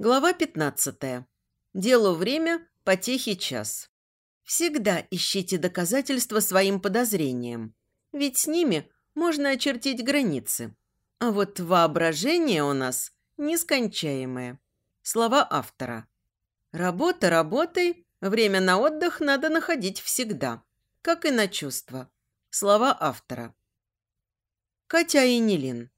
Глава 15. Делу время, потехи час. Всегда ищите доказательства своим подозрениям, ведь с ними можно очертить границы. А вот воображение у нас нескончаемое. Слова автора. Работа работай, время на отдых надо находить всегда, как и на чувства. Слова автора. Катя и Нелин.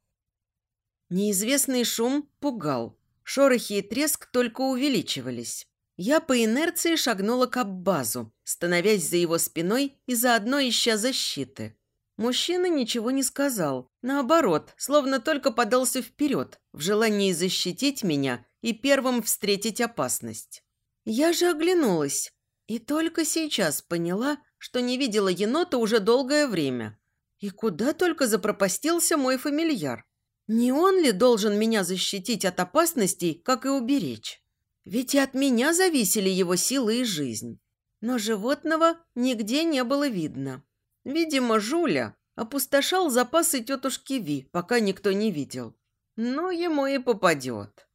Неизвестный шум пугал. Шорохи и треск только увеличивались. Я по инерции шагнула к Аббазу, становясь за его спиной и заодно ища защиты. Мужчина ничего не сказал. Наоборот, словно только подался вперед, в желании защитить меня и первым встретить опасность. Я же оглянулась и только сейчас поняла, что не видела енота уже долгое время. И куда только запропастился мой фамильяр. Не он ли должен меня защитить от опасностей, как и уберечь? Ведь и от меня зависели его силы и жизнь. Но животного нигде не было видно. Видимо, Жуля опустошал запасы тетушки Ви, пока никто не видел. Но ему и попадет.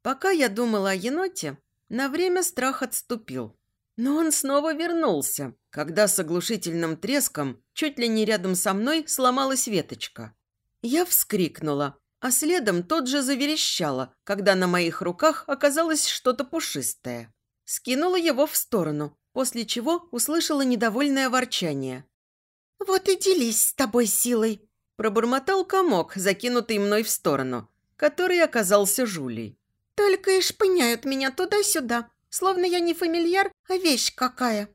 Пока я думала о еноте, на время страх отступил. Но он снова вернулся, когда с оглушительным треском чуть ли не рядом со мной сломалась веточка. Я вскрикнула, а следом тот же заверещала, когда на моих руках оказалось что-то пушистое. Скинула его в сторону, после чего услышала недовольное ворчание. «Вот и делись с тобой силой!» Пробормотал комок, закинутый мной в сторону, который оказался Жулей. «Только и шпыняют меня туда-сюда, словно я не фамильяр, а вещь какая!»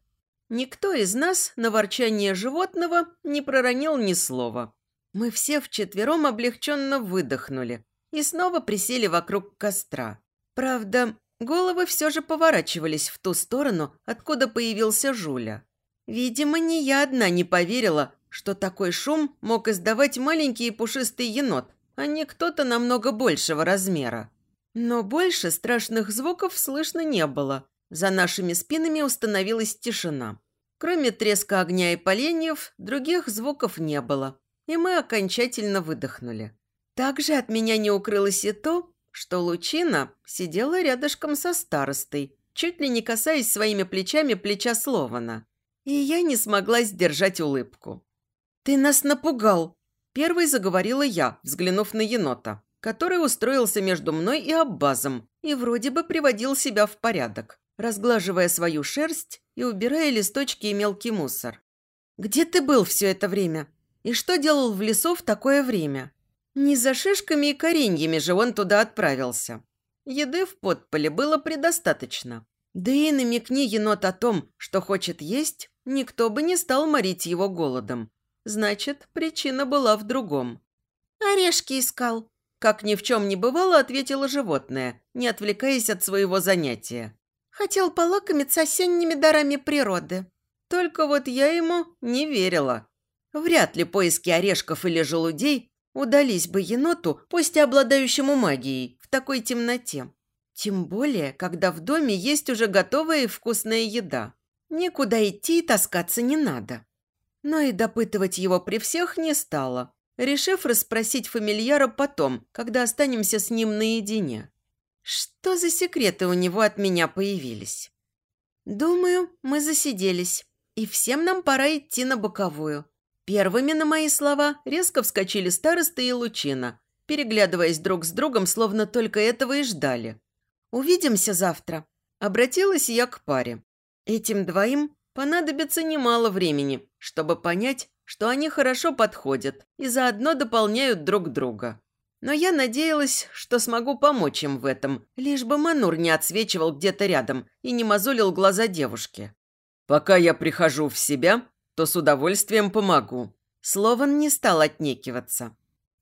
Никто из нас на ворчание животного не проронил ни слова. Мы все вчетвером облегченно выдохнули и снова присели вокруг костра. Правда, головы все же поворачивались в ту сторону, откуда появился Жуля. Видимо, не я одна не поверила, что такой шум мог издавать маленький пушистый енот, а не кто-то намного большего размера. Но больше страшных звуков слышно не было. За нашими спинами установилась тишина. Кроме треска огня и поленьев, других звуков не было и мы окончательно выдохнули. Также от меня не укрылось и то, что Лучина сидела рядышком со старостой, чуть ли не касаясь своими плечами плеча Слована. И я не смогла сдержать улыбку. «Ты нас напугал!» Первой заговорила я, взглянув на енота, который устроился между мной и Аббазом и вроде бы приводил себя в порядок, разглаживая свою шерсть и убирая листочки и мелкий мусор. «Где ты был все это время? И что делал в лесу в такое время? Не за шишками и кореньями же он туда отправился. Еды в подполе было предостаточно. Да и намекни енот о том, что хочет есть, никто бы не стал морить его голодом. Значит, причина была в другом. «Орешки искал», – как ни в чем не бывало, ответило животное, не отвлекаясь от своего занятия. «Хотел полакомиться осенними дарами природы». Только вот я ему не верила. Вряд ли поиски орешков или желудей удались бы еноту, пусть и обладающему магией, в такой темноте. Тем более, когда в доме есть уже готовая и вкусная еда. Никуда идти и таскаться не надо. Но и допытывать его при всех не стало, решив расспросить фамильяра потом, когда останемся с ним наедине. Что за секреты у него от меня появились? Думаю, мы засиделись, и всем нам пора идти на боковую. Первыми на мои слова резко вскочили староста и Лучина, переглядываясь друг с другом, словно только этого и ждали. «Увидимся завтра», – обратилась я к паре. Этим двоим понадобится немало времени, чтобы понять, что они хорошо подходят и заодно дополняют друг друга. Но я надеялась, что смогу помочь им в этом, лишь бы Манур не отсвечивал где-то рядом и не мозолил глаза девушке. «Пока я прихожу в себя, то с удовольствием помогу». Слован не стал отнекиваться.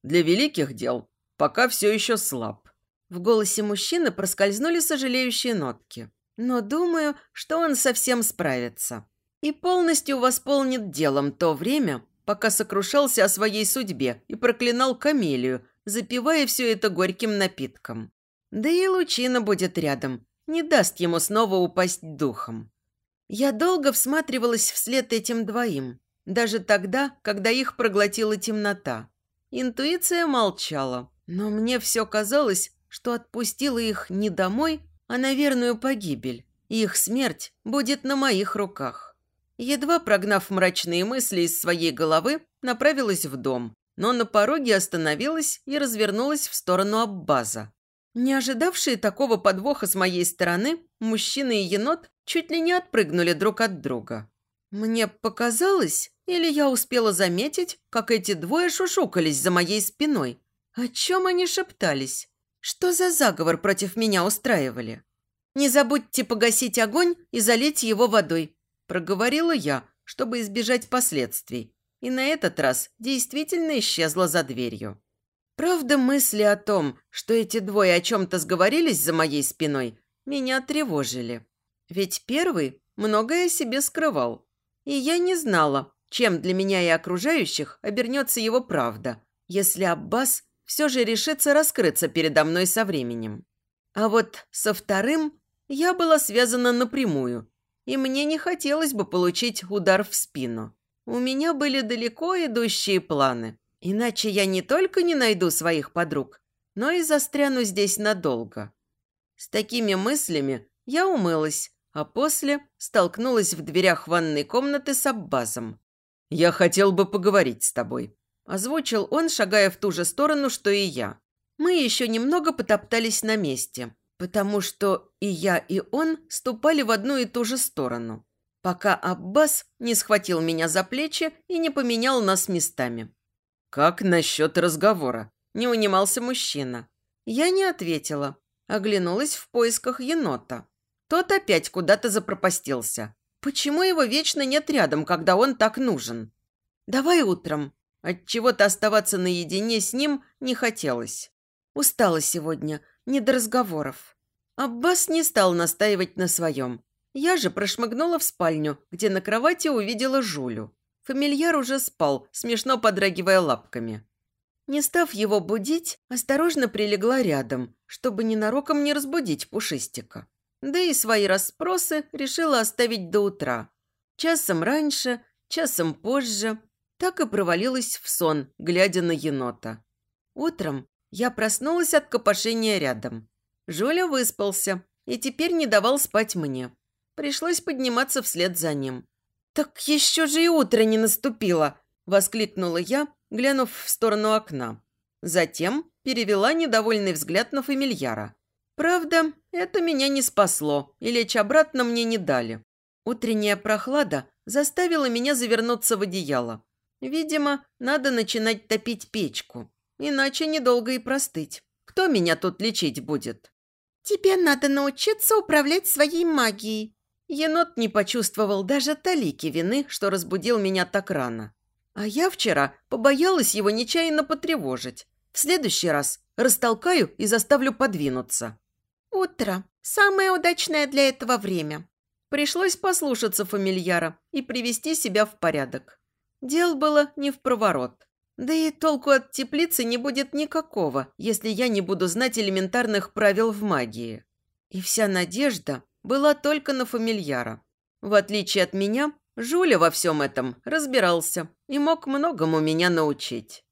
«Для великих дел пока все еще слаб». В голосе мужчины проскользнули сожалеющие нотки. Но думаю, что он совсем справится. И полностью восполнит делом то время, пока сокрушался о своей судьбе и проклинал камелию, запивая все это горьким напитком. Да и Лучина будет рядом, не даст ему снова упасть духом. Я долго всматривалась вслед этим двоим, даже тогда, когда их проглотила темнота. Интуиция молчала, но мне все казалось, что отпустила их не домой, а на верную погибель, их смерть будет на моих руках. Едва прогнав мрачные мысли из своей головы, направилась в дом, но на пороге остановилась и развернулась в сторону Аббаза. Не ожидавшие такого подвоха с моей стороны, мужчина и енот чуть ли не отпрыгнули друг от друга. Мне показалось, или я успела заметить, как эти двое шушукались за моей спиной. О чем они шептались? Что за заговор против меня устраивали? «Не забудьте погасить огонь и залить его водой», – проговорила я, чтобы избежать последствий. И на этот раз действительно исчезла за дверью. Правда, мысли о том, что эти двое о чем-то сговорились за моей спиной, меня тревожили. Ведь первый многое себе скрывал. И я не знала, чем для меня и окружающих обернется его правда, если Аббас все же решится раскрыться передо мной со временем. А вот со вторым я была связана напрямую, и мне не хотелось бы получить удар в спину. У меня были далеко идущие планы, иначе я не только не найду своих подруг, но и застряну здесь надолго. С такими мыслями я умылась, а после столкнулась в дверях ванной комнаты с Аббазом. «Я хотел бы поговорить с тобой», – озвучил он, шагая в ту же сторону, что и я. Мы еще немного потоптались на месте, потому что и я, и он ступали в одну и ту же сторону, пока Аббас не схватил меня за плечи и не поменял нас местами. «Как насчет разговора?» – не унимался мужчина. Я не ответила, оглянулась в поисках енота. Тот опять куда-то запропастился. Почему его вечно нет рядом, когда он так нужен? Давай утром. От чего-то оставаться наедине с ним не хотелось. Устала сегодня, не до разговоров. Аббас не стал настаивать на своем. Я же прошмыгнула в спальню, где на кровати увидела Жулю. Фамильяр уже спал, смешно подрагивая лапками. Не став его будить, осторожно прилегла рядом, чтобы ненароком не разбудить Пушистика. Да и свои расспросы решила оставить до утра. Часом раньше, часом позже. Так и провалилась в сон, глядя на енота. Утром я проснулась от копошения рядом. Жуля выспался и теперь не давал спать мне. Пришлось подниматься вслед за ним. «Так еще же и утро не наступило!» – воскликнула я, глянув в сторону окна. Затем перевела недовольный взгляд на фамильяра. Правда, это меня не спасло, и лечь обратно мне не дали. Утренняя прохлада заставила меня завернуться в одеяло. Видимо, надо начинать топить печку, иначе недолго и простыть. Кто меня тут лечить будет? Тебе надо научиться управлять своей магией. Енот не почувствовал даже талики вины, что разбудил меня так рано. А я вчера побоялась его нечаянно потревожить. В следующий раз растолкаю и заставлю подвинуться. «Утро. Самое удачное для этого время». Пришлось послушаться фамильяра и привести себя в порядок. Дел было не в проворот. Да и толку от теплицы не будет никакого, если я не буду знать элементарных правил в магии. И вся надежда была только на фамильяра. В отличие от меня, Жуля во всем этом разбирался и мог многому меня научить.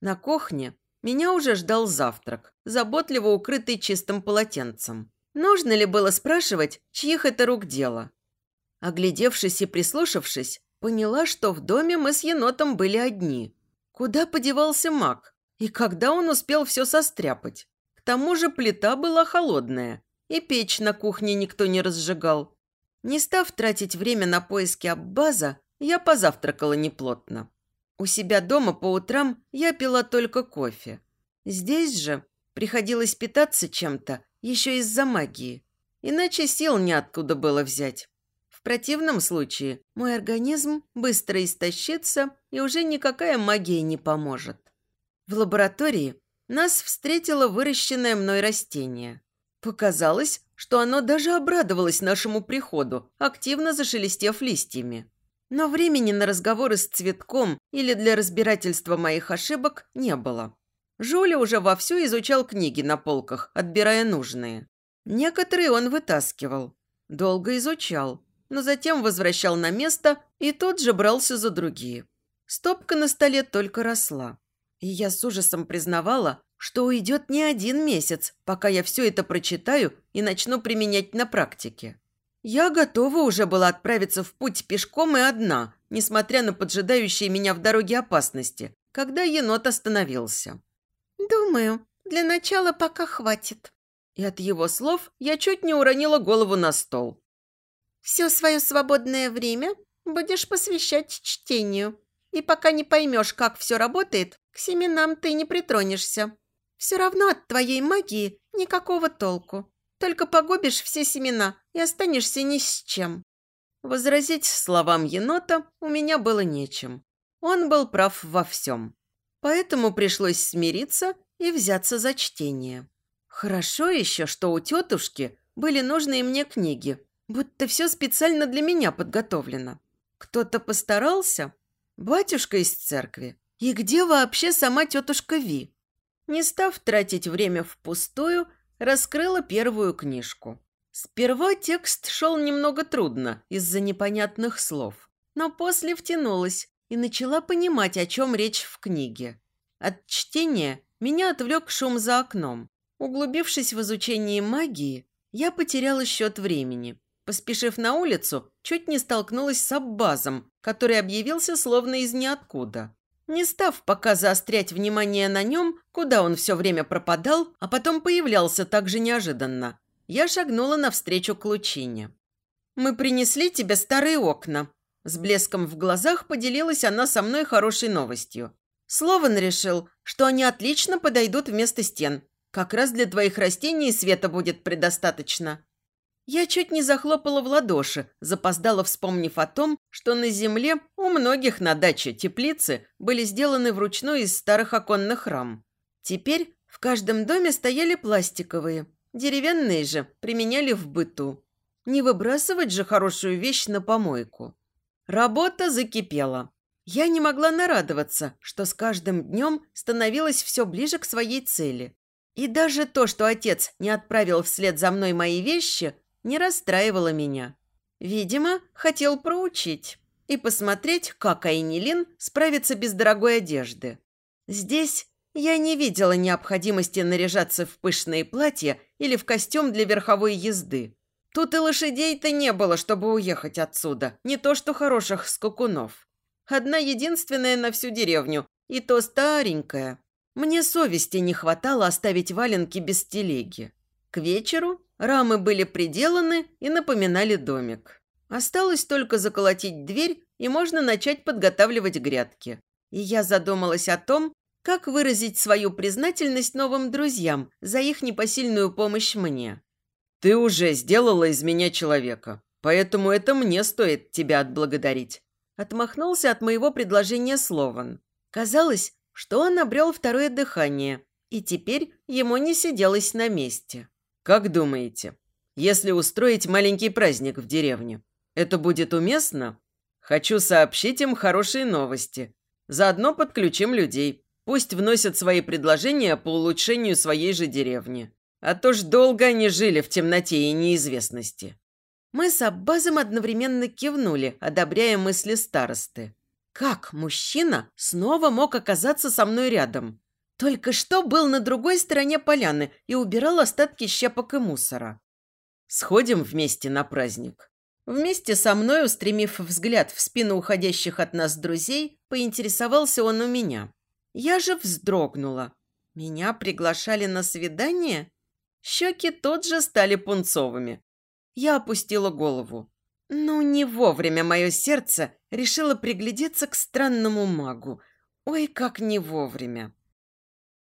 На кухне меня уже ждал завтрак, заботливо укрытый чистым полотенцем. Нужно ли было спрашивать, чьих это рук дело? Оглядевшись и прислушавшись, поняла, что в доме мы с енотом были одни. Куда подевался маг? И когда он успел все состряпать? К тому же плита была холодная, и печь на кухне никто не разжигал. Не став тратить время на поиски Аббаза, я позавтракала неплотно. У себя дома по утрам я пила только кофе. Здесь же приходилось питаться чем-то еще из-за магии. Иначе сил неоткуда было взять. В противном случае мой организм быстро истощится, и уже никакая магия не поможет. В лаборатории нас встретило выращенное мной растение. Показалось, что оно даже обрадовалось нашему приходу, активно зашелестев листьями. Но времени на разговоры с цветком или для разбирательства моих ошибок не было. Жуля уже вовсю изучал книги на полках, отбирая нужные. Некоторые он вытаскивал. Долго изучал, но затем возвращал на место и тут же брался за другие. Стопка на столе только росла. И я с ужасом признавала, что уйдет не один месяц, пока я все это прочитаю и начну применять на практике. Я готова уже была отправиться в путь пешком и одна, несмотря на поджидающие меня в дороге опасности, когда енот остановился. «Думаю, для начала пока хватит». И от его слов я чуть не уронила голову на стол. «Все свое свободное время будешь посвящать чтению. И пока не поймешь, как все работает, к семенам ты не притронешься. Все равно от твоей магии никакого толку. Только погубишь все семена и останешься ни с чем». Возразить словам енота у меня было нечем. Он был прав во всем. Поэтому пришлось смириться и взяться за чтение. Хорошо еще, что у тетушки были нужные мне книги, будто все специально для меня подготовлено. Кто-то постарался? Батюшка из церкви. И где вообще сама тетушка Ви? Не став тратить время впустую, раскрыла первую книжку. Сперва текст шел немного трудно из-за непонятных слов, но после втянулась и начала понимать, о чем речь в книге. От чтения меня отвлек шум за окном. Углубившись в изучение магии, я потеряла счет времени. Поспешив на улицу, чуть не столкнулась с Аббазом, который объявился словно из ниоткуда не став пока заострять внимание на нем, куда он все время пропадал, а потом появлялся так же неожиданно. Я шагнула навстречу к Лучине. «Мы принесли тебе старые окна». С блеском в глазах поделилась она со мной хорошей новостью. Слован решил, что они отлично подойдут вместо стен. Как раз для твоих растений света будет предостаточно. Я чуть не захлопала в ладоши, запоздала, вспомнив о том, что на земле у многих на даче теплицы были сделаны вручную из старых оконных рам. Теперь в каждом доме стояли пластиковые, деревянные же применяли в быту. Не выбрасывать же хорошую вещь на помойку. Работа закипела. Я не могла нарадоваться, что с каждым днем становилась все ближе к своей цели. И даже то, что отец не отправил вслед за мной мои вещи, не расстраивало меня. Видимо, хотел проучить и посмотреть, как Айнилин справится без дорогой одежды. Здесь я не видела необходимости наряжаться в пышные платья или в костюм для верховой езды. Тут и лошадей-то не было, чтобы уехать отсюда, не то что хороших скакунов. Одна единственная на всю деревню, и то старенькая. Мне совести не хватало оставить валенки без телеги. К вечеру Рамы были приделаны и напоминали домик. Осталось только заколотить дверь, и можно начать подготавливать грядки. И я задумалась о том, как выразить свою признательность новым друзьям за их непосильную помощь мне. «Ты уже сделала из меня человека, поэтому это мне стоит тебя отблагодарить», отмахнулся от моего предложения Слован. Казалось, что он обрел второе дыхание, и теперь ему не сиделось на месте. Как думаете, если устроить маленький праздник в деревне, это будет уместно? Хочу сообщить им хорошие новости. Заодно подключим людей. Пусть вносят свои предложения по улучшению своей же деревни. А то ж долго они жили в темноте и неизвестности. Мы с Аббазом одновременно кивнули, одобряя мысли старосты. Как мужчина снова мог оказаться со мной рядом? Только что был на другой стороне поляны и убирал остатки щепок и мусора. Сходим вместе на праздник. Вместе со мной, устремив взгляд в спину уходящих от нас друзей, поинтересовался он у меня. Я же вздрогнула. Меня приглашали на свидание? Щеки тут же стали пунцовыми. Я опустила голову. Ну, не вовремя мое сердце решило приглядеться к странному магу. Ой, как не вовремя.